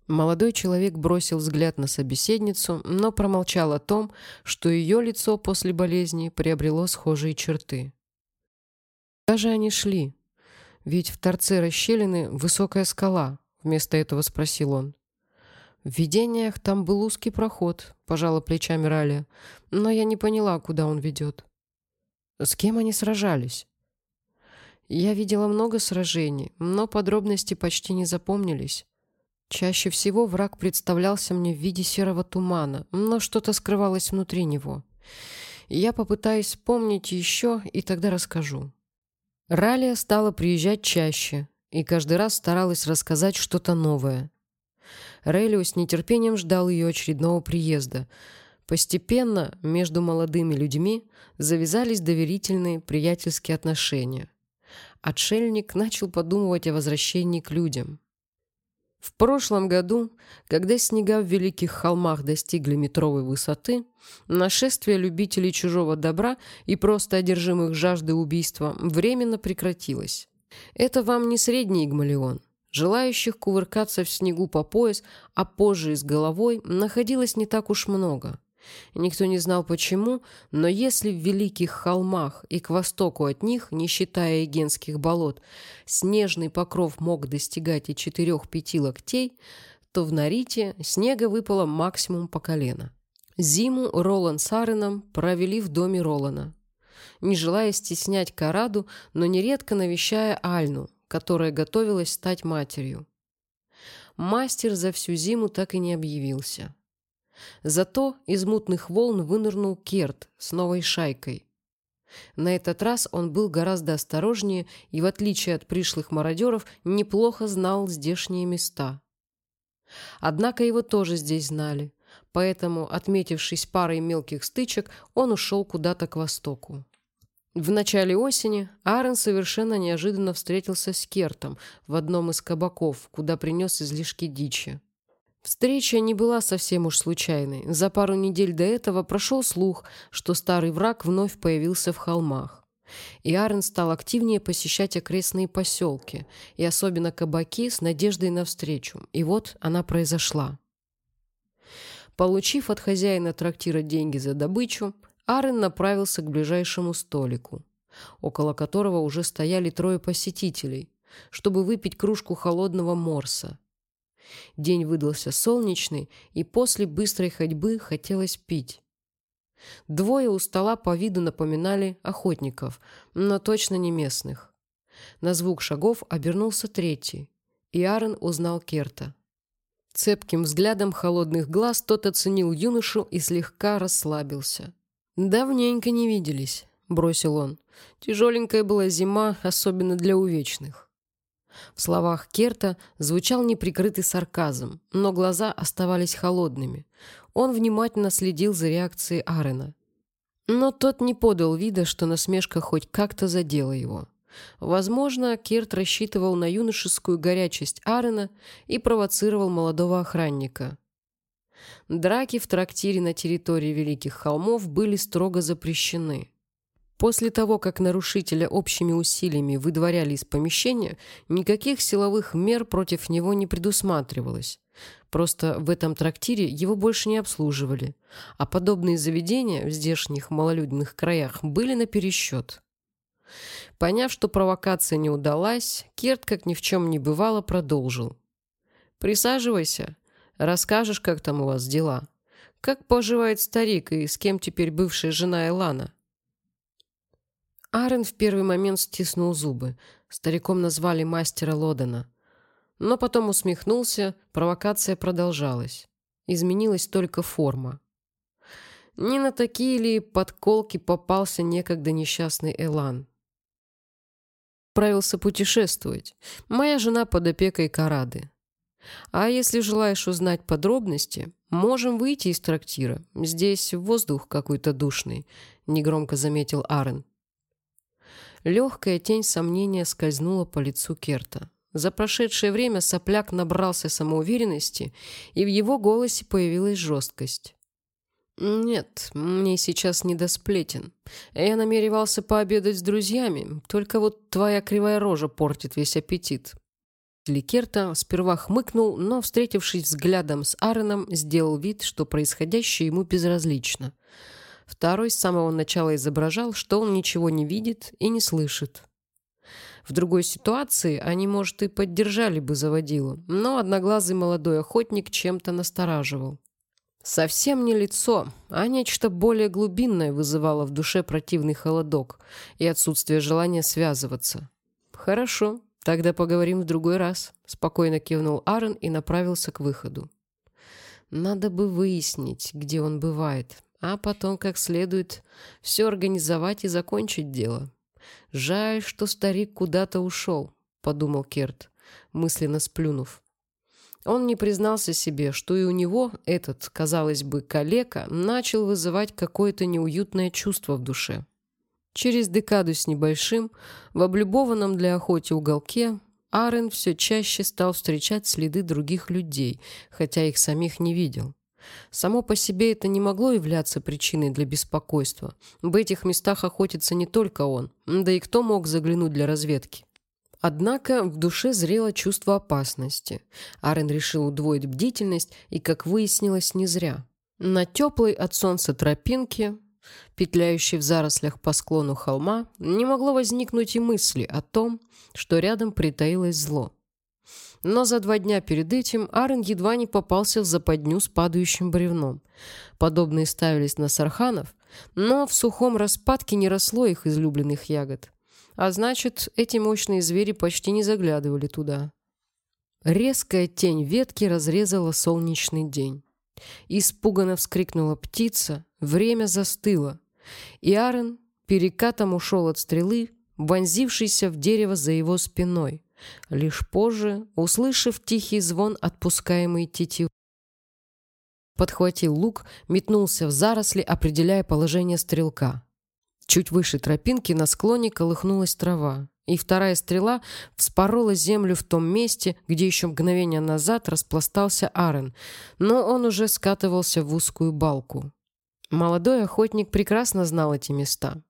Молодой человек бросил взгляд на собеседницу, но промолчал о том, что ее лицо после болезни приобрело схожие черты. Даже они шли? Ведь в торце расщелины высокая скала, вместо этого спросил он. В видениях там был узкий проход, пожала плечами Ралия, но я не поняла, куда он ведет. С кем они сражались? Я видела много сражений, но подробности почти не запомнились. Чаще всего враг представлялся мне в виде серого тумана, но что-то скрывалось внутри него. Я попытаюсь вспомнить еще, и тогда расскажу. Ралия стала приезжать чаще, и каждый раз старалась рассказать что-то новое. Релио с нетерпением ждал ее очередного приезда. Постепенно между молодыми людьми завязались доверительные приятельские отношения. Отшельник начал подумывать о возвращении к людям. В прошлом году, когда снега в Великих холмах достигли метровой высоты, нашествие любителей чужого добра и просто одержимых жаждой убийства временно прекратилось. Это вам не средний Игмалион. Желающих кувыркаться в снегу по пояс, а позже и с головой, находилось не так уж много. Никто не знал почему, но если в Великих холмах и к востоку от них, не считая Эгенских болот, снежный покров мог достигать и 4-5 локтей, то в Нарите снега выпало максимум по колено. Зиму Ролан с Ареном провели в доме Ролана. Не желая стеснять Караду, но нередко навещая Альну, которая готовилась стать матерью. Мастер за всю зиму так и не объявился. Зато из мутных волн вынырнул Керт с новой шайкой. На этот раз он был гораздо осторожнее и, в отличие от пришлых мародеров, неплохо знал здешние места. Однако его тоже здесь знали, поэтому, отметившись парой мелких стычек, он ушел куда-то к востоку. В начале осени Аарон совершенно неожиданно встретился с Кертом в одном из кабаков, куда принес излишки дичи. Встреча не была совсем уж случайной. За пару недель до этого прошел слух, что старый враг вновь появился в холмах. И Арен стал активнее посещать окрестные поселки, и особенно кабаки с надеждой на встречу. И вот она произошла. Получив от хозяина трактира деньги за добычу, Арен направился к ближайшему столику, около которого уже стояли трое посетителей, чтобы выпить кружку холодного морса – День выдался солнечный, и после быстрой ходьбы хотелось пить. Двое у стола по виду напоминали охотников, но точно не местных. На звук шагов обернулся третий, и Аарон узнал Керта. Цепким взглядом холодных глаз тот оценил юношу и слегка расслабился. «Давненько не виделись», — бросил он. «Тяжеленькая была зима, особенно для увечных». В словах Керта звучал неприкрытый сарказм, но глаза оставались холодными. Он внимательно следил за реакцией Арена. Но тот не подал вида, что насмешка хоть как-то задела его. Возможно, Керт рассчитывал на юношескую горячесть Арена и провоцировал молодого охранника. Драки в трактире на территории Великих Холмов были строго запрещены. После того, как нарушителя общими усилиями выдворяли из помещения, никаких силовых мер против него не предусматривалось. Просто в этом трактире его больше не обслуживали, а подобные заведения в здешних малолюдных краях были на пересчет. Поняв, что провокация не удалась, Керт, как ни в чем не бывало, продолжил. «Присаживайся. Расскажешь, как там у вас дела. Как поживает старик и с кем теперь бывшая жена Элана?» Арен в первый момент стиснул зубы. Стариком назвали мастера Лодена. Но потом усмехнулся, провокация продолжалась. Изменилась только форма. Не на такие ли подколки попался некогда несчастный Элан. Правился путешествовать. Моя жена под опекой Карады. А если желаешь узнать подробности, можем выйти из трактира. Здесь воздух какой-то душный, негромко заметил Арен. Легкая тень сомнения скользнула по лицу Керта. За прошедшее время сопляк набрался самоуверенности, и в его голосе появилась жесткость. «Нет, мне сейчас не до сплетен. Я намеревался пообедать с друзьями, только вот твоя кривая рожа портит весь аппетит». Ликерта сперва хмыкнул, но, встретившись взглядом с Аароном, сделал вид, что происходящее ему безразлично – Второй с самого начала изображал, что он ничего не видит и не слышит. В другой ситуации они, может, и поддержали бы заводилу, но одноглазый молодой охотник чем-то настораживал. Совсем не лицо, а нечто более глубинное вызывало в душе противный холодок и отсутствие желания связываться. «Хорошо, тогда поговорим в другой раз», — спокойно кивнул Аарон и направился к выходу. «Надо бы выяснить, где он бывает а потом как следует все организовать и закончить дело. Жаль, что старик куда-то ушел, подумал Керт, мысленно сплюнув. Он не признался себе, что и у него этот, казалось бы, калека начал вызывать какое-то неуютное чувство в душе. Через декаду с небольшим, в облюбованном для охоты уголке, Арен все чаще стал встречать следы других людей, хотя их самих не видел. Само по себе это не могло являться причиной для беспокойства. В этих местах охотится не только он, да и кто мог заглянуть для разведки. Однако в душе зрело чувство опасности. Арен решил удвоить бдительность, и, как выяснилось, не зря. На теплой от солнца тропинке, петляющей в зарослях по склону холма, не могло возникнуть и мысли о том, что рядом притаилось зло. Но за два дня перед этим Арен едва не попался в западню с падающим бревном. Подобные ставились на сарханов, но в сухом распадке не росло их излюбленных ягод. А значит, эти мощные звери почти не заглядывали туда. Резкая тень ветки разрезала солнечный день. Испуганно вскрикнула птица, время застыло, и Арен перекатом ушел от стрелы, вонзившейся в дерево за его спиной лишь позже, услышав тихий звон отпускаемой тетивы. Подхватил лук, метнулся в заросли, определяя положение стрелка. Чуть выше тропинки на склоне колыхнулась трава, и вторая стрела вспорола землю в том месте, где еще мгновение назад распластался Арен, но он уже скатывался в узкую балку. Молодой охотник прекрасно знал эти места.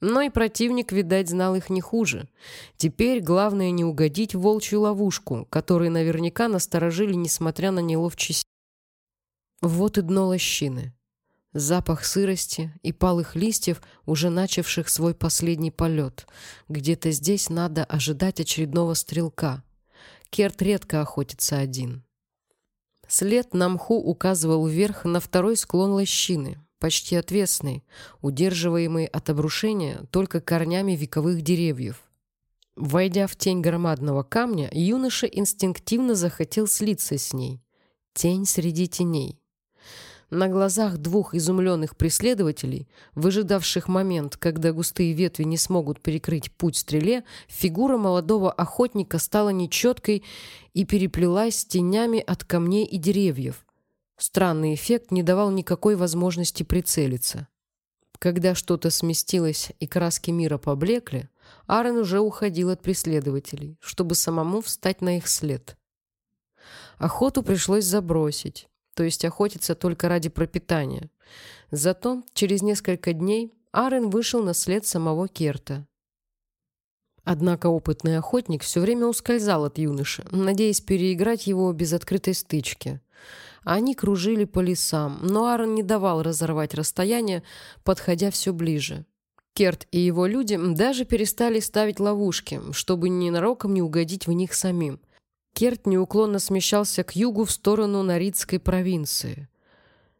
Но и противник, видать, знал их не хуже. Теперь главное не угодить волчью ловушку, которые наверняка насторожили, несмотря на неловчесть. Вот и дно лощины. Запах сырости и палых листьев, уже начавших свой последний полет. Где-то здесь надо ожидать очередного стрелка. Керт редко охотится один. След на мху указывал вверх на второй склон лощины, почти отвесный, удерживаемый от обрушения только корнями вековых деревьев. Войдя в тень громадного камня, юноша инстинктивно захотел слиться с ней. Тень среди теней. На глазах двух изумленных преследователей, выжидавших момент, когда густые ветви не смогут перекрыть путь стреле, фигура молодого охотника стала нечеткой и переплелась с тенями от камней и деревьев, Странный эффект не давал никакой возможности прицелиться. Когда что-то сместилось и краски мира поблекли, Аарон уже уходил от преследователей, чтобы самому встать на их след. Охоту пришлось забросить, то есть охотиться только ради пропитания. Зато через несколько дней Арен вышел на след самого Керта. Однако опытный охотник все время ускользал от юноши, надеясь переиграть его без открытой стычки. Они кружили по лесам, но Аарон не давал разорвать расстояние, подходя все ближе. Керт и его люди даже перестали ставить ловушки, чтобы ненароком не угодить в них самим. Керт неуклонно смещался к югу в сторону Норидской провинции.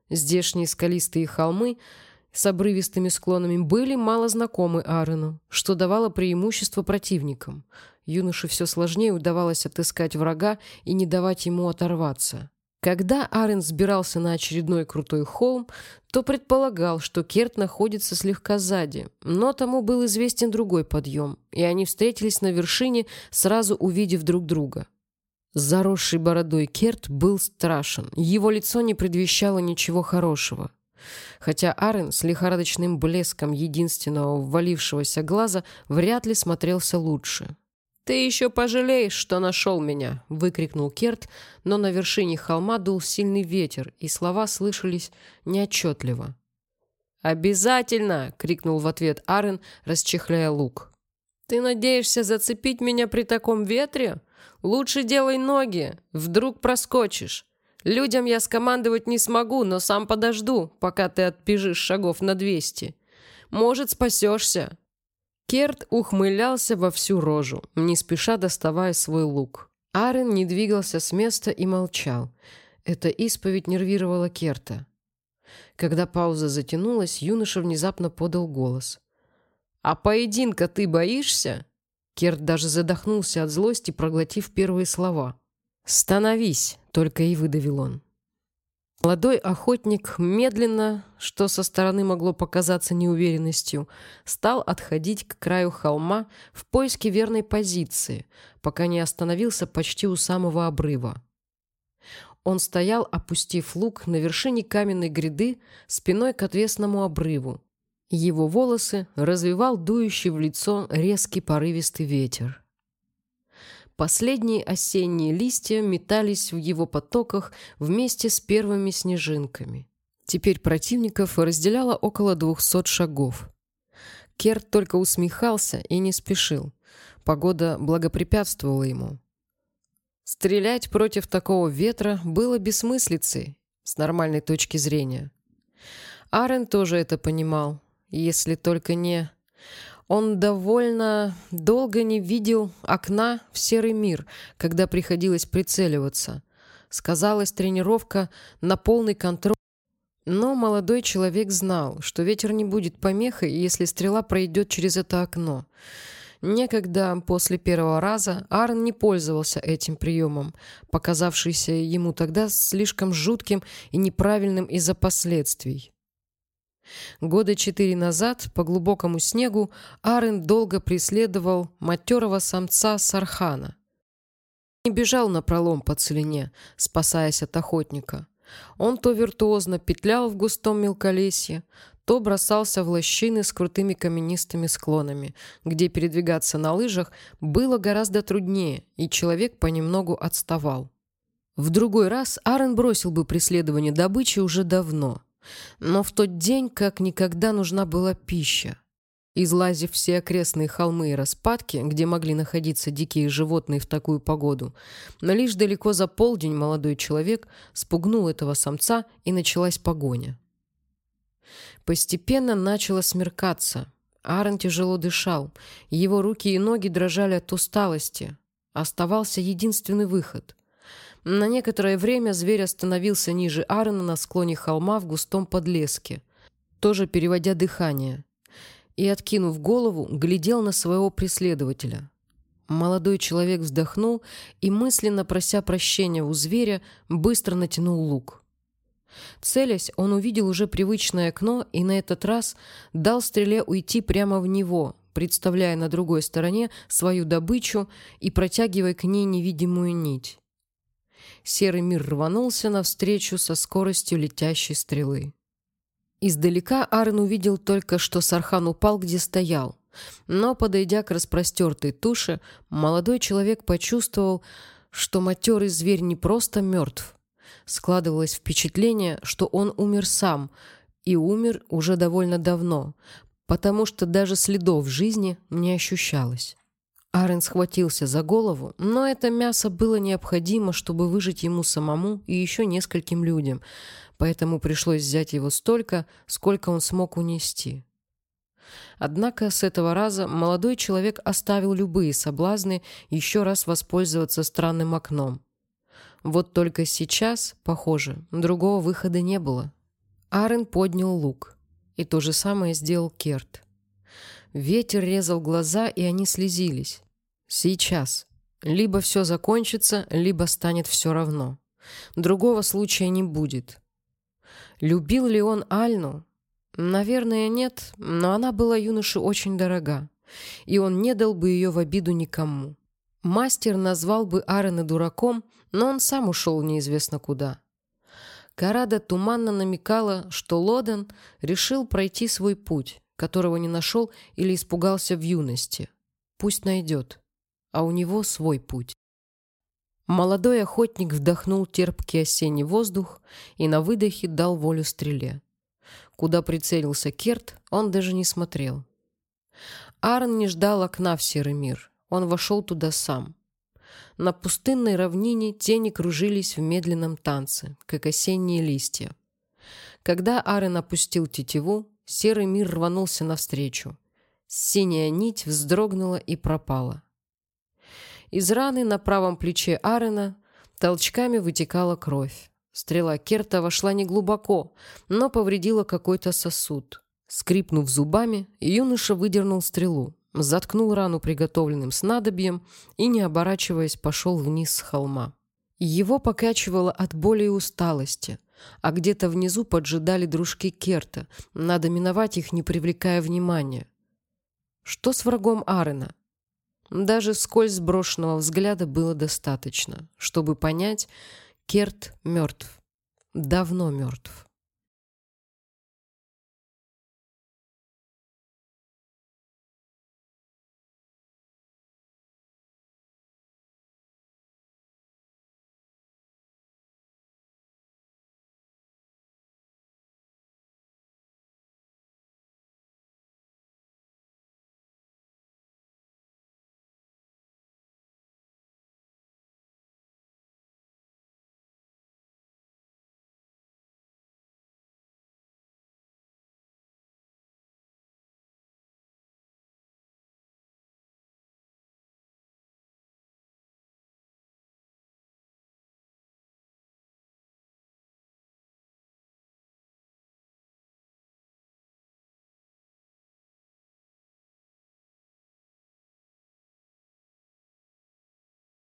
Здешние скалистые холмы с обрывистыми склонами были мало знакомы Аарону, что давало преимущество противникам. Юноше все сложнее удавалось отыскать врага и не давать ему оторваться. Когда Арен сбирался на очередной крутой холм, то предполагал, что Керт находится слегка сзади, но тому был известен другой подъем, и они встретились на вершине, сразу увидев друг друга. Заросший бородой Керт был страшен, его лицо не предвещало ничего хорошего. Хотя Арен с лихорадочным блеском единственного ввалившегося глаза вряд ли смотрелся лучше. «Ты еще пожалеешь, что нашел меня!» — выкрикнул Керт, но на вершине холма дул сильный ветер, и слова слышались неотчетливо. «Обязательно!» — крикнул в ответ Арен, расчехляя лук. «Ты надеешься зацепить меня при таком ветре? Лучше делай ноги, вдруг проскочишь. Людям я скомандовать не смогу, но сам подожду, пока ты отбежишь шагов на двести. Может, спасешься!» Керт ухмылялся во всю рожу, не спеша доставая свой лук. Арен не двигался с места и молчал. Эта исповедь нервировала Керта. Когда пауза затянулась, юноша внезапно подал голос. «А поединка ты боишься?» Керт даже задохнулся от злости, проглотив первые слова. «Становись!» — только и выдавил он. Молодой охотник медленно, что со стороны могло показаться неуверенностью, стал отходить к краю холма в поиске верной позиции, пока не остановился почти у самого обрыва. Он стоял, опустив лук на вершине каменной гряды спиной к отвесному обрыву. Его волосы развивал дующий в лицо резкий порывистый ветер. Последние осенние листья метались в его потоках вместе с первыми снежинками. Теперь противников разделяло около двухсот шагов. Керт только усмехался и не спешил. Погода благопрепятствовала ему. Стрелять против такого ветра было бессмыслицей с нормальной точки зрения. Арен тоже это понимал, если только не... Он довольно долго не видел окна в серый мир, когда приходилось прицеливаться. Сказалась тренировка на полный контроль. Но молодой человек знал, что ветер не будет помехой, если стрела пройдет через это окно. Некогда после первого раза Арн не пользовался этим приемом, показавшийся ему тогда слишком жутким и неправильным из-за последствий. Года четыре назад по глубокому снегу Арен долго преследовал матерого самца Сархана. Не бежал на пролом по целине, спасаясь от охотника. Он то виртуозно петлял в густом мелколесье, то бросался в лощины с крутыми каменистыми склонами, где передвигаться на лыжах было гораздо труднее, и человек понемногу отставал. В другой раз Арен бросил бы преследование добычи уже давно, но в тот день как никогда нужна была пища. Излазив все окрестные холмы и распадки, где могли находиться дикие животные в такую погоду, но лишь далеко за полдень молодой человек спугнул этого самца, и началась погоня. Постепенно начало смеркаться. Аарон тяжело дышал, его руки и ноги дрожали от усталости. Оставался единственный выход. На некоторое время зверь остановился ниже Аарона на склоне холма в густом подлеске, тоже переводя дыхание, и, откинув голову, глядел на своего преследователя. Молодой человек вздохнул и, мысленно прося прощения у зверя, быстро натянул лук. Целясь, он увидел уже привычное окно и на этот раз дал стреле уйти прямо в него, представляя на другой стороне свою добычу и протягивая к ней невидимую нить. Серый мир рванулся навстречу со скоростью летящей стрелы. Издалека Арн увидел только, что Сархан упал, где стоял. Но, подойдя к распростертой туше, молодой человек почувствовал, что матерый зверь не просто мертв, складывалось впечатление, что он умер сам, и умер уже довольно давно, потому что даже следов жизни не ощущалось. Арен схватился за голову, но это мясо было необходимо, чтобы выжить ему самому и еще нескольким людям, поэтому пришлось взять его столько, сколько он смог унести. Однако с этого раза молодой человек оставил любые соблазны еще раз воспользоваться странным окном. Вот только сейчас, похоже, другого выхода не было. Арен поднял лук. И то же самое сделал Керт. Ветер резал глаза, и они слезились. Сейчас. Либо все закончится, либо станет все равно. Другого случая не будет. Любил ли он Альну? Наверное, нет, но она была юноше очень дорога, и он не дал бы ее в обиду никому. Мастер назвал бы Арена дураком, но он сам ушел неизвестно куда. Карада туманно намекала, что Лоден решил пройти свой путь, которого не нашел или испугался в юности. Пусть найдет, а у него свой путь. Молодой охотник вдохнул терпкий осенний воздух и на выдохе дал волю стреле. Куда прицелился Керт, он даже не смотрел. Арн не ждал окна в серый мир. Он вошел туда сам. На пустынной равнине тени кружились в медленном танце, как осенние листья. Когда Арен опустил тетиву, серый мир рванулся навстречу. Синяя нить вздрогнула и пропала. Из раны на правом плече Арена толчками вытекала кровь. Стрела Керта вошла неглубоко, но повредила какой-то сосуд. Скрипнув зубами, юноша выдернул стрелу, заткнул рану приготовленным снадобьем и, не оборачиваясь, пошел вниз с холма. Его покачивало от боли и усталости, а где-то внизу поджидали дружки Керта. Надо миновать их, не привлекая внимания. Что с врагом Арена? Даже скользь сброшенного взгляда было достаточно, чтобы понять, Керт мертв. Давно мертв.